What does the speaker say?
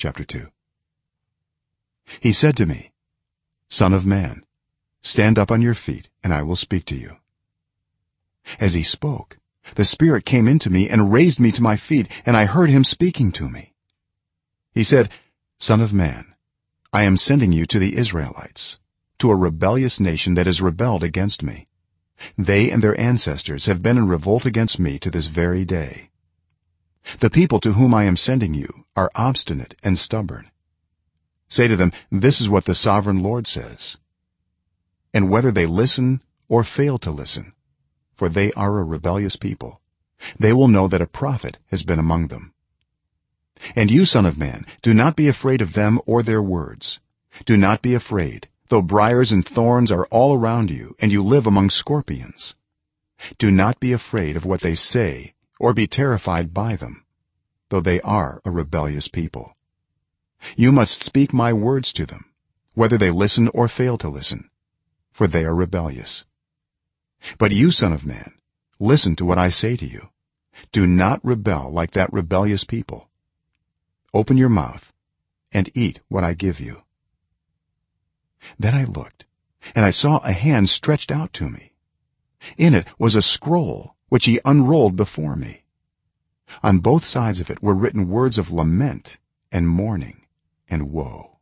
chapter 2 he said to me son of man stand up on your feet and i will speak to you. As he spoke the spirit came into me and raised me to my feet and i heard him speaking to me. He said son of man i am sending you to the israelites to a rebellious nation that has rebelled against me. They and their ancestors have been in revolt against me to this very day. The people to whom i am sending you are obstinate and stubborn. Say to them this is what the sovereign lord says. And whether they listen or fail to listen for they are a rebellious people they will know that a prophet has been among them. And you son of man do not be afraid of them or their words. Do not be afraid though briars and thorns are all around you and you live among scorpions. Do not be afraid of what they say or be terrified by them though they are a rebellious people. You must speak my words to them whether they listen or fail to listen for they are rebellious. But you son of man listen to what i say to you. Do not rebel like that rebellious people. Open your mouth and eat what i give you. Then i looked and i saw a hand stretched out to me. In it was a scroll which he unrolled before me on both sides of it were written words of lament and mourning and woe